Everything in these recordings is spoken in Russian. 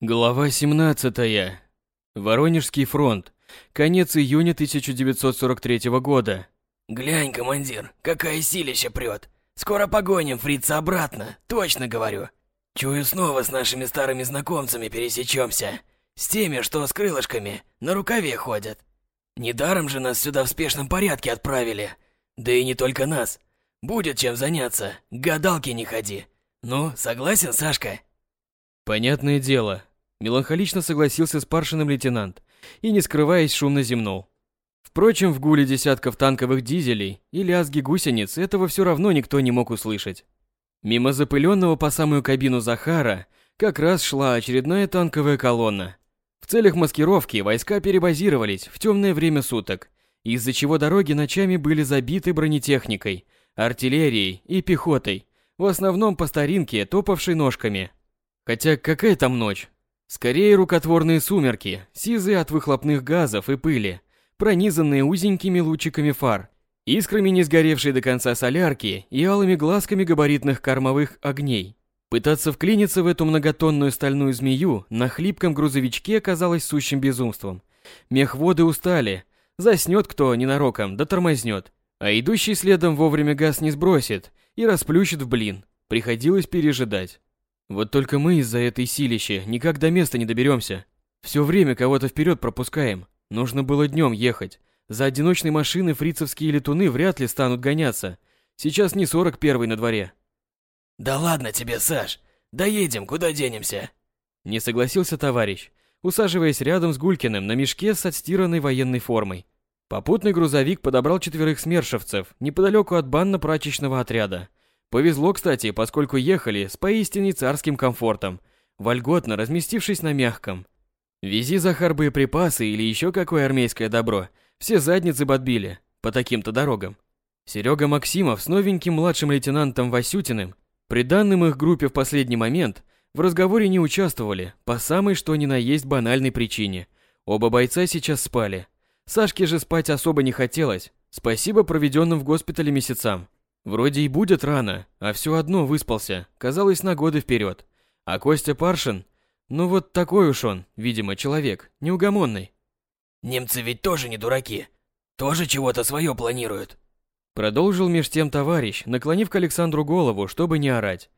Глава 17. Воронежский фронт. Конец июня 1943 года. «Глянь, командир, какая силища прет! Скоро погоним фрица обратно, точно говорю. Чую, снова с нашими старыми знакомцами пересечемся. С теми, что с крылышками, на рукаве ходят. Недаром же нас сюда в спешном порядке отправили. Да и не только нас. Будет чем заняться, к гадалке не ходи. Ну, согласен, Сашка?» Понятное дело, Меланхолично согласился с Паршиным лейтенант и, не скрываясь, шумно зевнул. Впрочем, в гуле десятков танковых дизелей и лязги гусениц этого все равно никто не мог услышать. Мимо запыленного по самую кабину Захара как раз шла очередная танковая колонна. В целях маскировки войска перебазировались в темное время суток, из-за чего дороги ночами были забиты бронетехникой, артиллерией и пехотой, в основном по старинке, топавшей ножками. Хотя какая там ночь? Скорее рукотворные сумерки, сизые от выхлопных газов и пыли, пронизанные узенькими лучиками фар, искрами не сгоревшей до конца солярки и алыми глазками габаритных кормовых огней. Пытаться вклиниться в эту многотонную стальную змею на хлипком грузовичке казалось сущим безумством. Мехводы устали, заснет кто ненароком, да тормознет, а идущий следом вовремя газ не сбросит и расплющит в блин. Приходилось пережидать. Вот только мы из-за этой силищи никак до места не доберемся. Все время кого-то вперед пропускаем. Нужно было днем ехать. За одиночной машины фрицевские летуны вряд ли станут гоняться. Сейчас не 41-й на дворе. Да ладно тебе, Саш. Доедем, куда денемся? Не согласился товарищ, усаживаясь рядом с Гулькиным на мешке с отстиранной военной формой. Попутный грузовик подобрал четверых смершевцев неподалеку от банно-прачечного отряда. Повезло, кстати, поскольку ехали с поистине царским комфортом, вольготно разместившись на мягком. Вези, Захар, боеприпасы или еще какое армейское добро, все задницы подбили по таким-то дорогам. Серега Максимов с новеньким младшим лейтенантом Васютиным, при данным их группе в последний момент, в разговоре не участвовали, по самой что ни на есть банальной причине. Оба бойца сейчас спали. Сашке же спать особо не хотелось, спасибо проведенным в госпитале месяцам. Вроде и будет рано, а все одно выспался, казалось, на годы вперед. А Костя Паршин, ну вот такой уж он, видимо, человек, неугомонный. Немцы ведь тоже не дураки, тоже чего-то свое планируют. Продолжил меж тем товарищ, наклонив к Александру голову, чтобы не орать.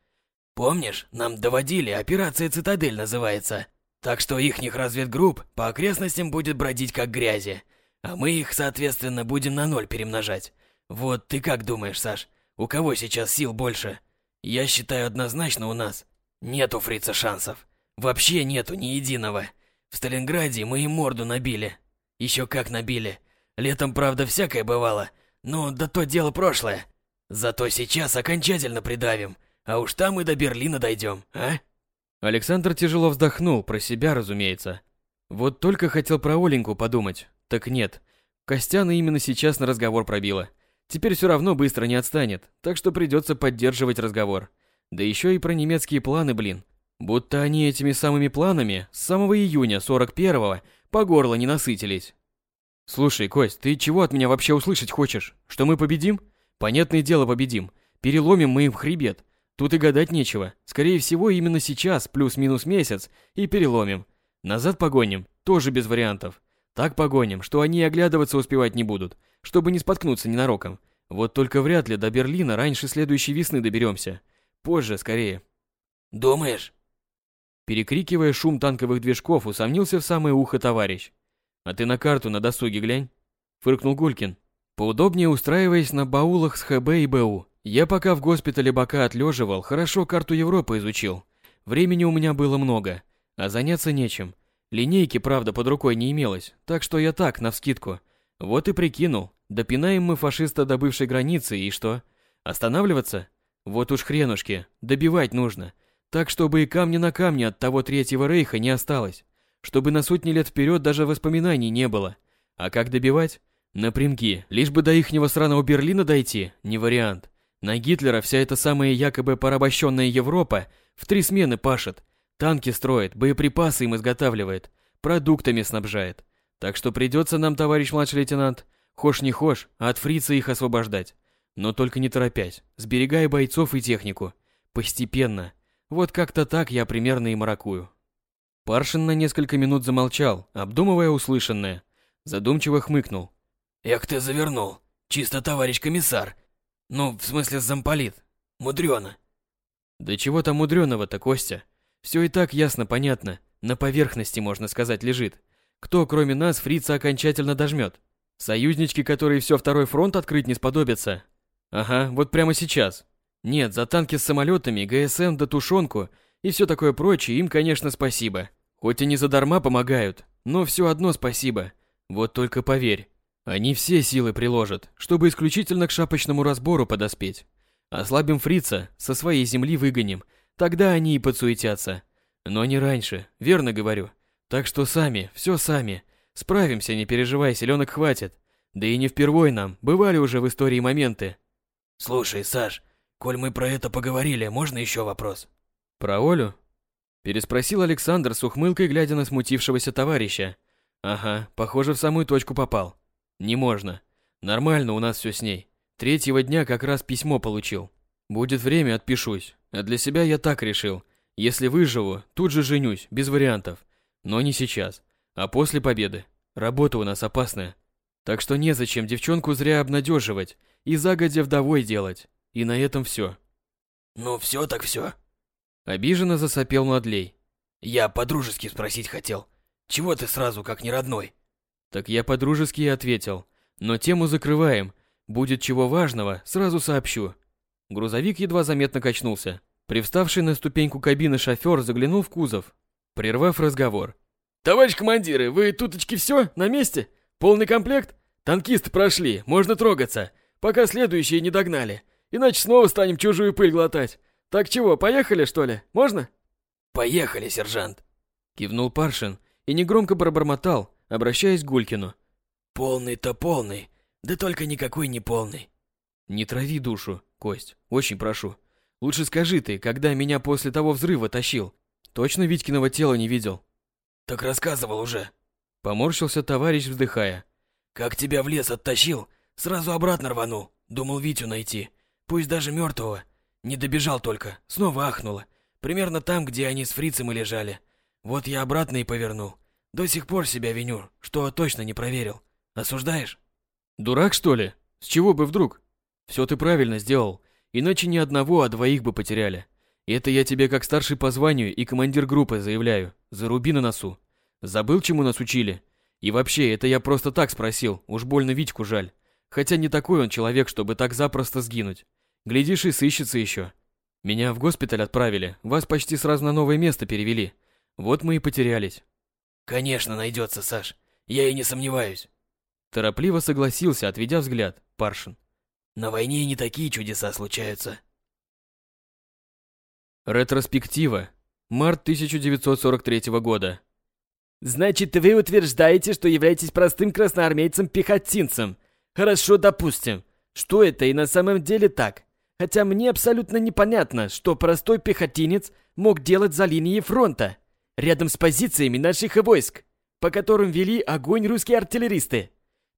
Помнишь, нам доводили, операция «Цитадель» называется. Так что ихних разведгрупп по окрестностям будет бродить как грязи, а мы их, соответственно, будем на ноль перемножать. Вот ты как думаешь, Саш, у кого сейчас сил больше? Я считаю однозначно у нас. Нет у фрица шансов. Вообще нету ни единого. В Сталинграде мы им морду набили. Еще как набили. Летом, правда, всякое бывало. Но да то дело прошлое. Зато сейчас окончательно придавим. А уж там и до Берлина дойдем, а? Александр тяжело вздохнул, про себя, разумеется. Вот только хотел про Оленьку подумать. Так нет. Костяна именно сейчас на разговор пробила. Теперь все равно быстро не отстанет, так что придется поддерживать разговор. Да еще и про немецкие планы, блин. Будто они этими самыми планами с самого июня 41-го по горло не насытились. Слушай, Кость, ты чего от меня вообще услышать хочешь? Что мы победим? Понятное дело, победим. Переломим мы им хребет. Тут и гадать нечего. Скорее всего, именно сейчас, плюс-минус месяц, и переломим. Назад погоним, тоже без вариантов. Так погоним, что они оглядываться успевать не будут чтобы не споткнуться ненароком. Вот только вряд ли до Берлина раньше следующей весны доберемся. Позже, скорее. Думаешь? Перекрикивая шум танковых движков, усомнился в самое ухо товарищ. А ты на карту на досуге глянь. Фыркнул Гулькин. Поудобнее устраиваясь на баулах с ХБ и БУ. Я пока в госпитале бока отлеживал, хорошо карту Европы изучил. Времени у меня было много, а заняться нечем. Линейки, правда, под рукой не имелось, так что я так, навскидку, вот и прикинул, допинаем мы фашиста до бывшей границы, и что? Останавливаться? Вот уж хренушки, добивать нужно. Так, чтобы и камня на камне от того Третьего Рейха не осталось. Чтобы на сотни лет вперед даже воспоминаний не было. А как добивать? Напрямки, лишь бы до ихнего сраного Берлина дойти, не вариант. На Гитлера вся эта самая якобы порабощенная Европа в три смены пашет. Танки строит, боеприпасы им изготавливает, продуктами снабжает. Так что придется нам, товарищ младший лейтенант, хошь не хошь, а от фрица их освобождать. Но только не торопясь, сберегая бойцов и технику. Постепенно. Вот как-то так я примерно и маракую. Паршин на несколько минут замолчал, обдумывая услышанное. Задумчиво хмыкнул. «Эх ты завернул. Чисто товарищ комиссар. Ну, в смысле замполит. Мудрёно». «Да чего там мудрёного-то, Костя? Все и так ясно понятно. На поверхности, можно сказать, лежит. Кто, кроме нас, фрица окончательно дожмет? Союзнички, которые все второй фронт открыть не сподобятся? Ага, вот прямо сейчас. Нет, за танки с самолетами, ГСМ да тушенку и все такое прочее им, конечно, спасибо. Хоть и не задарма помогают, но все одно спасибо. Вот только поверь, они все силы приложат, чтобы исключительно к шапочному разбору подоспеть. Ослабим фрица, со своей земли выгоним, тогда они и подсуетятся. Но не раньше, верно говорю. Так что сами, все сами. Справимся, не переживай, селенок хватит. Да и не впервой нам, бывали уже в истории моменты. Слушай, Саш, коль мы про это поговорили, можно еще вопрос? Про Олю? Переспросил Александр с ухмылкой, глядя на смутившегося товарища. Ага, похоже, в самую точку попал. Не можно. Нормально у нас все с ней. Третьего дня как раз письмо получил. Будет время, отпишусь. А для себя я так решил. Если выживу, тут же женюсь, без вариантов. Но не сейчас, а после победы. Работа у нас опасная. Так что незачем девчонку зря обнадеживать и загодя вдовой делать. И на этом все. Ну все так все. Обиженно засопел Младлей. Я по-дружески спросить хотел. Чего ты сразу, как не родной? Так я по-дружески ответил. Но тему закрываем. Будет чего важного, сразу сообщу. Грузовик едва заметно качнулся. Привставший на ступеньку кабины шофер заглянул в кузов, прервав разговор. «Товарищ командиры, вы туточки все, на месте? Полный комплект? Танкисты прошли, можно трогаться, пока следующие не догнали. Иначе снова станем чужую пыль глотать. Так чего, поехали, что ли? Можно?» «Поехали, сержант!» Кивнул Паршин и негромко пробормотал, обращаясь к Гулькину. «Полный-то полный, да только никакой не полный». «Не трави душу, Кость, очень прошу. Лучше скажи ты, когда меня после того взрыва тащил, точно Витькиного тела не видел?» «Так рассказывал уже». Поморщился товарищ, вздыхая. «Как тебя в лес оттащил, сразу обратно рванул. Думал Витю найти, пусть даже мертвого. Не добежал только, снова ахнуло. Примерно там, где они с фрицем и лежали. Вот я обратно и повернул. До сих пор себя виню, что точно не проверил. Осуждаешь? Дурак, что ли? С чего бы вдруг? Все ты правильно сделал, иначе ни одного, а двоих бы потеряли. Это я тебе как старший по званию и командир группы заявляю. Заруби на носу. Забыл, чему нас учили? И вообще, это я просто так спросил, уж больно Витьку жаль. Хотя не такой он человек, чтобы так запросто сгинуть. Глядишь и сыщется еще. Меня в госпиталь отправили, вас почти сразу на новое место перевели. Вот мы и потерялись. Конечно, найдется, Саш. Я и не сомневаюсь. Торопливо согласился, отведя взгляд, Паршин. На войне не такие чудеса случаются. Ретроспектива. Март 1943 года. Значит, вы утверждаете, что являетесь простым красноармейцем-пехотинцем. Хорошо, допустим. Что это и на самом деле так? Хотя мне абсолютно непонятно, что простой пехотинец мог делать за линией фронта, рядом с позициями наших войск, по которым вели огонь русские артиллеристы.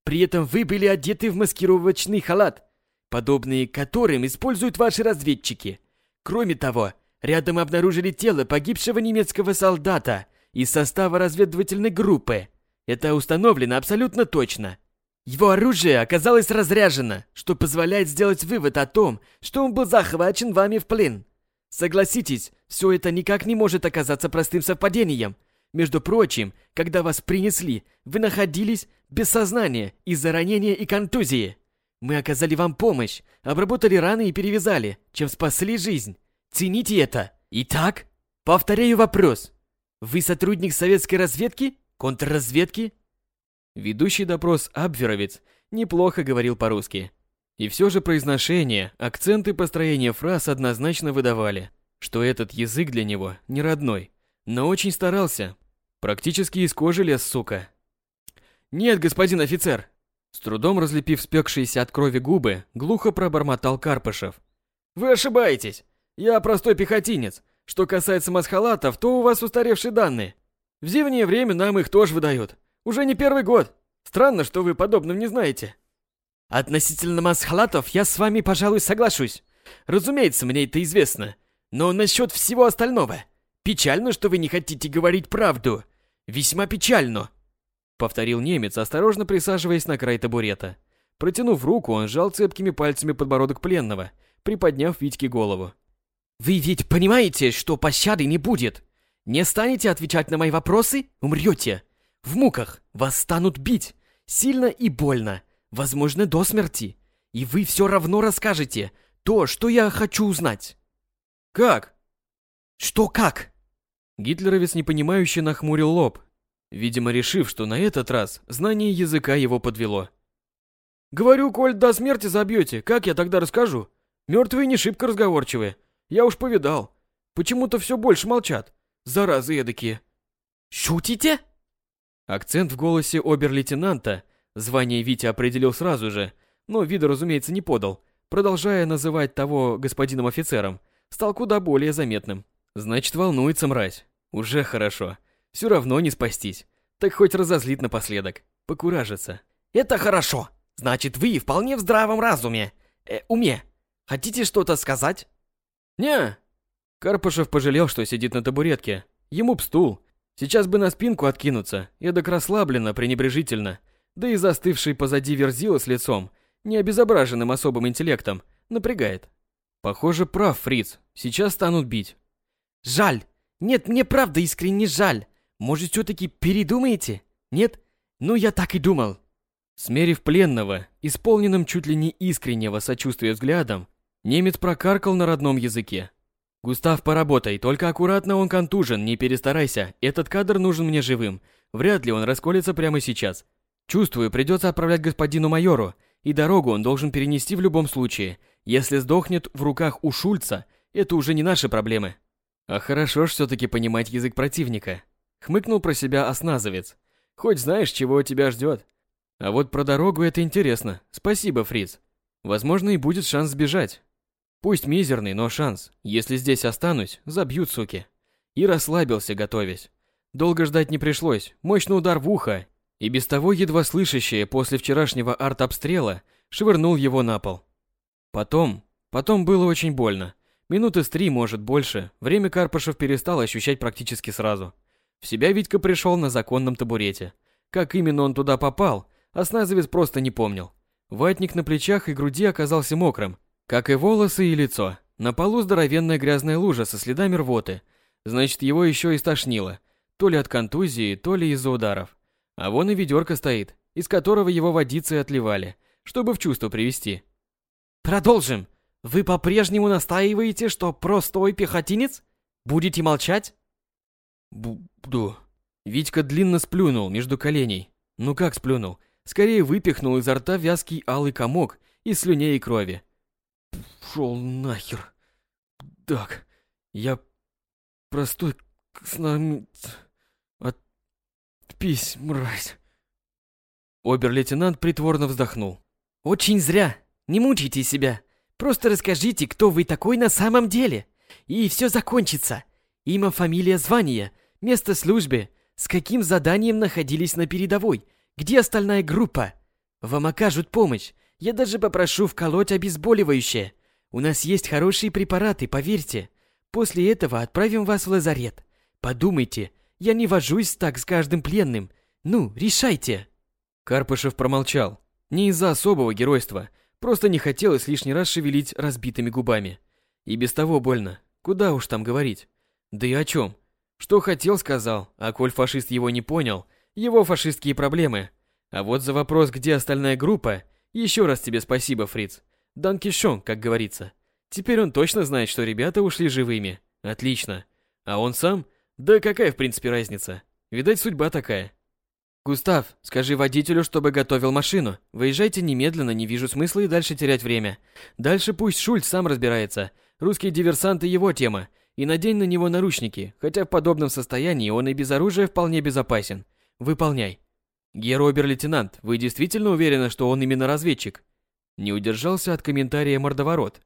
При этом вы были одеты в маскировочный халат, подобные которым используют ваши разведчики. Кроме того, рядом обнаружили тело погибшего немецкого солдата из состава разведывательной группы. Это установлено абсолютно точно. Его оружие оказалось разряжено, что позволяет сделать вывод о том, что он был захвачен вами в плен. Согласитесь, все это никак не может оказаться простым совпадением. Между прочим, когда вас принесли, вы находились без сознания из-за ранения и контузии. Мы оказали вам помощь, обработали раны и перевязали, чем спасли жизнь. Цените это. Итак, повторяю вопрос. Вы сотрудник советской разведки? Контрразведки? Ведущий допрос Абверовец неплохо говорил по-русски. И все же произношение, акценты построения фраз однозначно выдавали, что этот язык для него не родной, но очень старался. Практически из кожи лез, сука. «Нет, господин офицер!» С трудом разлепив спекшиеся от крови губы, глухо пробормотал Карпышев. «Вы ошибаетесь! Я простой пехотинец. Что касается масхалатов, то у вас устаревшие данные. В зимнее время нам их тоже выдают. Уже не первый год. Странно, что вы подобным не знаете. Относительно масхалатов я с вами, пожалуй, соглашусь. Разумеется, мне это известно. Но насчет всего остального. Печально, что вы не хотите говорить правду. Весьма печально. Повторил немец, осторожно присаживаясь на край табурета. Протянув руку, он сжал цепкими пальцами подбородок пленного, приподняв Витьке голову. «Вы ведь понимаете, что пощады не будет? Не станете отвечать на мои вопросы – умрете. В муках вас станут бить. Сильно и больно. Возможно, до смерти. И вы все равно расскажете то, что я хочу узнать». «Как?» «Что как?» Гитлеровец непонимающе нахмурил лоб, видимо, решив, что на этот раз знание языка его подвело. «Говорю, коль до смерти забьете, как я тогда расскажу? Мертвые не шибко разговорчивые. Я уж повидал. Почему-то все больше молчат. Заразы эдакие». «Шутите?» Акцент в голосе обер-лейтенанта, звание Витя определил сразу же, но вида, разумеется, не подал, продолжая называть того господином офицером, стал куда более заметным. Значит, волнуется мразь. Уже хорошо. Все равно не спастись. Так хоть разозлит напоследок. Покуражится. Это хорошо. Значит, вы вполне в здравом разуме. Э, уме. Хотите что-то сказать? Не. Карпышев пожалел, что сидит на табуретке. Ему б стул. Сейчас бы на спинку откинуться, эдак расслабленно, пренебрежительно. Да и застывший позади верзила с лицом, не обезображенным особым интеллектом, напрягает. Похоже, прав Фриц. Сейчас станут бить. Жаль. Нет, мне правда искренне жаль. Может, все-таки передумаете? Нет? Ну, я так и думал. Смерив пленного, исполненным чуть ли не искреннего сочувствия взглядом, немец прокаркал на родном языке. «Густав, поработай, только аккуратно он контужен, не перестарайся. Этот кадр нужен мне живым. Вряд ли он расколется прямо сейчас. Чувствую, придется отправлять господину майору, и дорогу он должен перенести в любом случае. Если сдохнет в руках у Шульца, это уже не наши проблемы». А хорошо ж все-таки понимать язык противника. Хмыкнул про себя осназовец. Хоть знаешь, чего тебя ждет. А вот про дорогу это интересно. Спасибо, Фриц. Возможно, и будет шанс сбежать. Пусть мизерный, но шанс. Если здесь останусь, забьют, суки. И расслабился, готовясь. Долго ждать не пришлось. Мощный удар в ухо. И без того едва слышащее после вчерашнего арт-обстрела швырнул его на пол. Потом, потом было очень больно. Минуты с три, может, больше. Время Карпышев перестал ощущать практически сразу. В себя Витька пришел на законном табурете. Как именно он туда попал, осназовец просто не помнил. Ватник на плечах и груди оказался мокрым, как и волосы и лицо. На полу здоровенная грязная лужа со следами рвоты. Значит, его еще и стошнило. То ли от контузии, то ли из-за ударов. А вон и ведерко стоит, из которого его водицы отливали, чтобы в чувство привести. «Продолжим!» Вы по-прежнему настаиваете, что простой пехотинец? Будете молчать? Буду. Витька длинно сплюнул между коленей. Ну как сплюнул? Скорее выпихнул изо рта вязкий алый комок из слюней и крови. Шел нахер. Так, я простой с нами... Отпись, мразь. Обер-лейтенант притворно вздохнул. Очень зря. Не мучайте себя. Просто расскажите, кто вы такой на самом деле. И все закончится. Имя, фамилия, звание, место службы, с каким заданием находились на передовой, где остальная группа. Вам окажут помощь. Я даже попрошу вколоть обезболивающее. У нас есть хорошие препараты, поверьте. После этого отправим вас в лазарет. Подумайте, я не вожусь так с каждым пленным. Ну, решайте. Карпышев промолчал. Не из-за особого геройства, Просто не хотелось лишний раз шевелить разбитыми губами. И без того больно. Куда уж там говорить. Да и о чем? Что хотел, сказал, а коль фашист его не понял, его фашистские проблемы. А вот за вопрос, где остальная группа, еще раз тебе спасибо, Фриц. Данкишон, как говорится. Теперь он точно знает, что ребята ушли живыми. Отлично. А он сам? Да какая в принципе разница? Видать, судьба такая. «Густав, скажи водителю, чтобы готовил машину. Выезжайте немедленно, не вижу смысла и дальше терять время. Дальше пусть Шульц сам разбирается. Русские диверсанты его тема. И надень на него наручники, хотя в подобном состоянии он и без оружия вполне безопасен. Выполняй». «Герр-обер-лейтенант, вы действительно уверены, что он именно разведчик?» Не удержался от комментария мордоворот.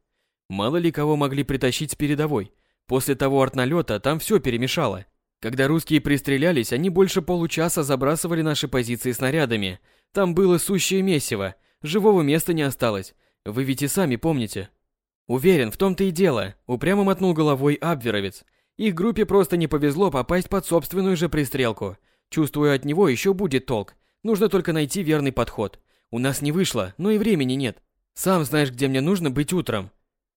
Мало ли кого могли притащить с передовой. После того артналета там все перемешало. Когда русские пристрелялись, они больше получаса забрасывали наши позиции снарядами. Там было сущее месиво, живого места не осталось. Вы ведь и сами помните. Уверен, в том-то и дело, упрямо мотнул головой Абверовец. Их группе просто не повезло попасть под собственную же пристрелку. Чувствую, от него еще будет толк. Нужно только найти верный подход. У нас не вышло, но и времени нет. Сам знаешь, где мне нужно быть утром.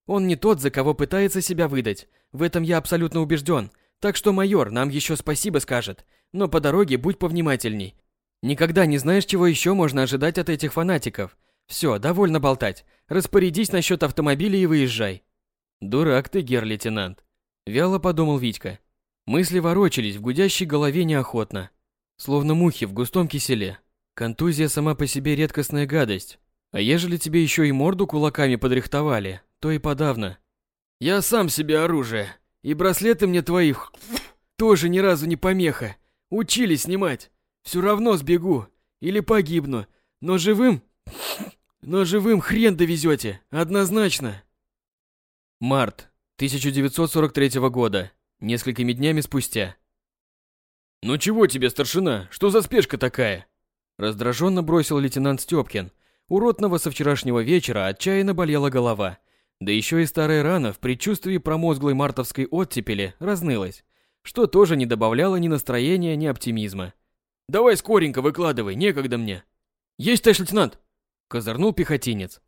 Он не тот, за кого пытается себя выдать. В этом я абсолютно убежден. Так что майор нам еще спасибо скажет. Но по дороге будь повнимательней. Никогда не знаешь, чего еще можно ожидать от этих фанатиков. Все, довольно болтать. Распорядись насчет автомобиля и выезжай. Дурак ты, гер-лейтенант. Вяло подумал Витька. Мысли ворочались в гудящей голове неохотно. Словно мухи в густом киселе. Контузия сама по себе редкостная гадость. А ежели тебе еще и морду кулаками подрихтовали, то и подавно. Я сам себе оружие. И браслеты мне твоих тоже ни разу не помеха. Учили снимать. Все равно сбегу. Или погибну. Но живым... Но живым хрен довезете. Однозначно. Март 1943 года. Несколькими днями спустя. «Ну чего тебе, старшина? Что за спешка такая?» Раздраженно бросил лейтенант Степкин. У ротного со вчерашнего вечера отчаянно болела голова. Да еще и старая рана в предчувствии промозглой мартовской оттепели разнылась, что тоже не добавляло ни настроения, ни оптимизма. «Давай скоренько выкладывай, некогда мне». «Есть, товарищ лейтенант!» – козырнул пехотинец.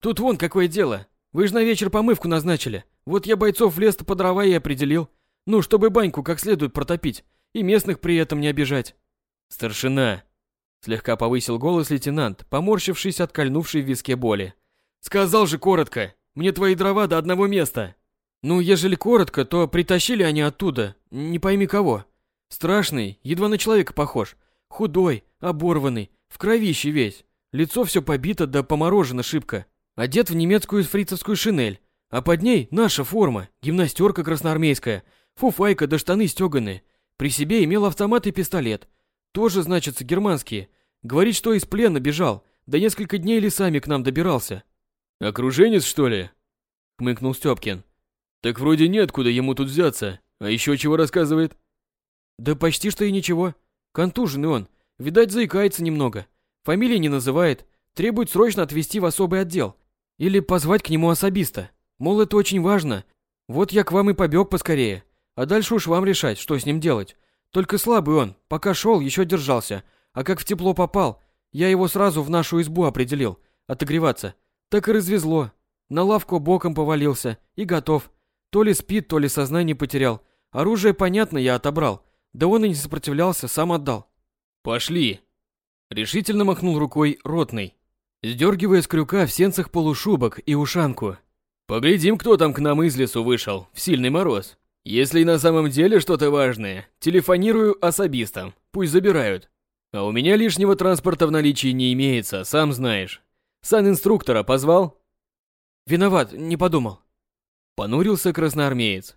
«Тут вон какое дело. Вы же на вечер помывку назначили. Вот я бойцов в лес по дрова и определил. Ну, чтобы баньку как следует протопить и местных при этом не обижать. Старшина, слегка повысил голос лейтенант, поморщившись от кольнувшей в виске боли. Сказал же коротко, мне твои дрова до одного места. Ну, ежели коротко, то притащили они оттуда, не пойми кого. Страшный, едва на человека похож. Худой, оборванный, в кровище весь. Лицо все побито да поморожено шибко. Одет в немецкую фрицевскую шинель, а под ней наша форма, гимнастерка красноармейская, фуфайка да штаны стеганые. При себе имел автомат и пистолет. Тоже, значится, германские. Говорит, что из плена бежал, да несколько дней лесами к нам добирался. «Окруженец, что ли?» — хмыкнул Стёпкин. «Так вроде нет, куда ему тут взяться. А еще чего рассказывает?» «Да почти что и ничего. Контуженный он. Видать, заикается немного. Фамилии не называет. Требует срочно отвезти в особый отдел. Или позвать к нему особиста. Мол, это очень важно. Вот я к вам и побег поскорее. А дальше уж вам решать, что с ним делать. Только слабый он, пока шел, еще держался. А как в тепло попал, я его сразу в нашу избу определил, отогреваться. Так и развезло. На лавку боком повалился и готов. То ли спит, то ли сознание потерял. Оружие, понятно, я отобрал. Да он и не сопротивлялся, сам отдал. «Пошли!» Решительно махнул рукой ротный, сдергивая с крюка в сенцах полушубок и ушанку. «Поглядим, кто там к нам из лесу вышел в сильный мороз». Если на самом деле что-то важное, телефонирую особистам, пусть забирают. А у меня лишнего транспорта в наличии не имеется, сам знаешь. Сан-инструктора позвал? Виноват, не подумал. Понурился красноармеец.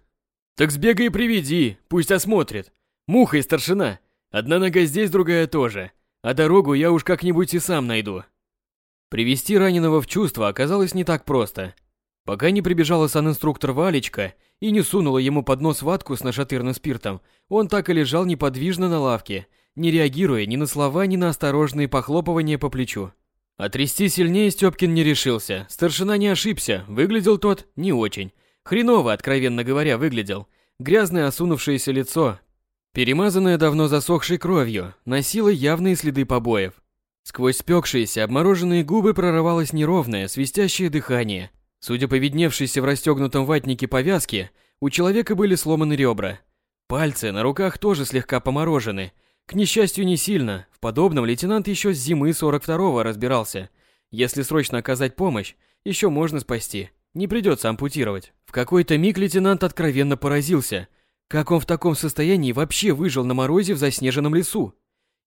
Так сбегай и приведи, пусть осмотрит. Муха и старшина. Одна нога здесь, другая тоже. А дорогу я уж как-нибудь и сам найду. Привести раненого в чувство оказалось не так просто. Пока не прибежала санинструктор Валечка и не сунула ему под нос ватку с нашатырным спиртом, он так и лежал неподвижно на лавке, не реагируя ни на слова, ни на осторожные похлопывания по плечу. Отрясти сильнее Стёпкин не решился. Старшина не ошибся, выглядел тот не очень. Хреново, откровенно говоря, выглядел. Грязное осунувшееся лицо, перемазанное давно засохшей кровью, носило явные следы побоев. Сквозь спекшиеся, обмороженные губы прорывалось неровное, свистящее дыхание, Судя по видневшейся в расстегнутом ватнике повязке, у человека были сломаны ребра. Пальцы на руках тоже слегка поморожены. К несчастью, не сильно. В подобном лейтенант еще с зимы 42-го разбирался. Если срочно оказать помощь, еще можно спасти. Не придется ампутировать. В какой-то миг лейтенант откровенно поразился. Как он в таком состоянии вообще выжил на морозе в заснеженном лесу?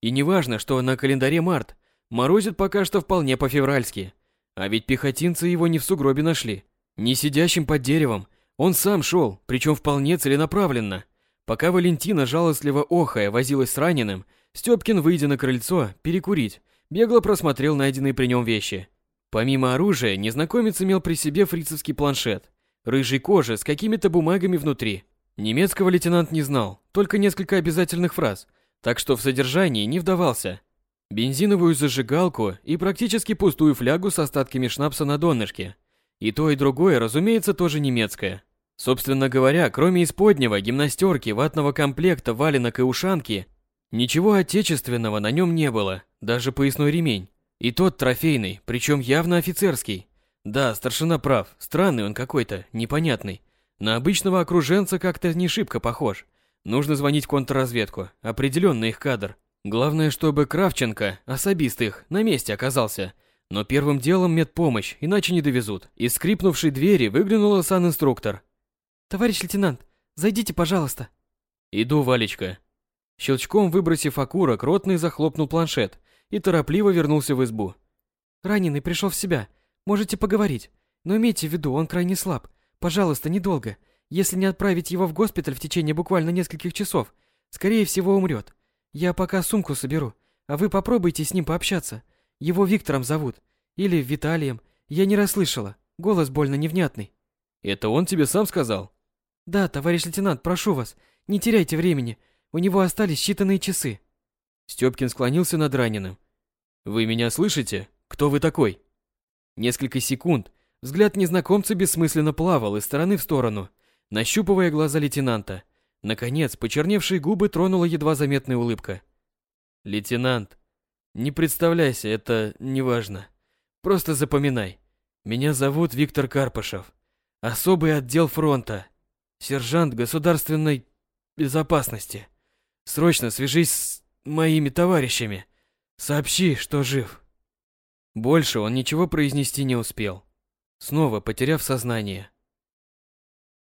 И неважно, что на календаре март. Морозит пока что вполне по-февральски. А ведь пехотинцы его не в сугробе нашли, не сидящим под деревом. Он сам шел, причем вполне целенаправленно. Пока Валентина жалостливо охая возилась с раненым, Степкин, выйдя на крыльцо, перекурить, бегло просмотрел найденные при нем вещи. Помимо оружия, незнакомец имел при себе фрицевский планшет, рыжей кожи с какими-то бумагами внутри. Немецкого лейтенант не знал, только несколько обязательных фраз, так что в содержании не вдавался – бензиновую зажигалку и практически пустую флягу с остатками шнапса на донышке. И то, и другое, разумеется, тоже немецкое. Собственно говоря, кроме исподнего, гимнастерки, ватного комплекта, валенок и ушанки, ничего отечественного на нем не было, даже поясной ремень. И тот трофейный, причем явно офицерский. Да, старшина прав, странный он какой-то, непонятный. На обычного окруженца как-то не шибко похож. Нужно звонить в контрразведку, определенно их кадр. Главное, чтобы Кравченко, особист их, на месте оказался. Но первым делом медпомощь, иначе не довезут. Из скрипнувшей двери выглянула санинструктор. «Товарищ лейтенант, зайдите, пожалуйста». «Иду, Валечка». Щелчком выбросив окурок, ротный захлопнул планшет и торопливо вернулся в избу. «Раненый пришел в себя. Можете поговорить. Но имейте в виду, он крайне слаб. Пожалуйста, недолго. Если не отправить его в госпиталь в течение буквально нескольких часов, скорее всего умрет. Я пока сумку соберу, а вы попробуйте с ним пообщаться. Его Виктором зовут. Или Виталием. Я не расслышала. Голос больно невнятный. Это он тебе сам сказал? Да, товарищ лейтенант, прошу вас, не теряйте времени. У него остались считанные часы. Стёпкин склонился над раненым. Вы меня слышите? Кто вы такой? Несколько секунд взгляд незнакомца бессмысленно плавал из стороны в сторону, нащупывая глаза лейтенанта. Наконец, почерневшие губы тронула едва заметная улыбка. Лейтенант, не представляйся, это неважно. Просто запоминай. Меня зовут Виктор Карпышев. Особый отдел фронта. Сержант государственной безопасности. Срочно свяжись с моими товарищами. Сообщи, что жив. Больше он ничего произнести не успел, снова потеряв сознание.